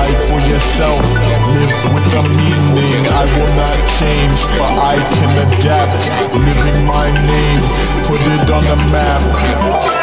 Life for yourself, live with a meaning. I will not change, but I can adapt. Living my name, put it on the map.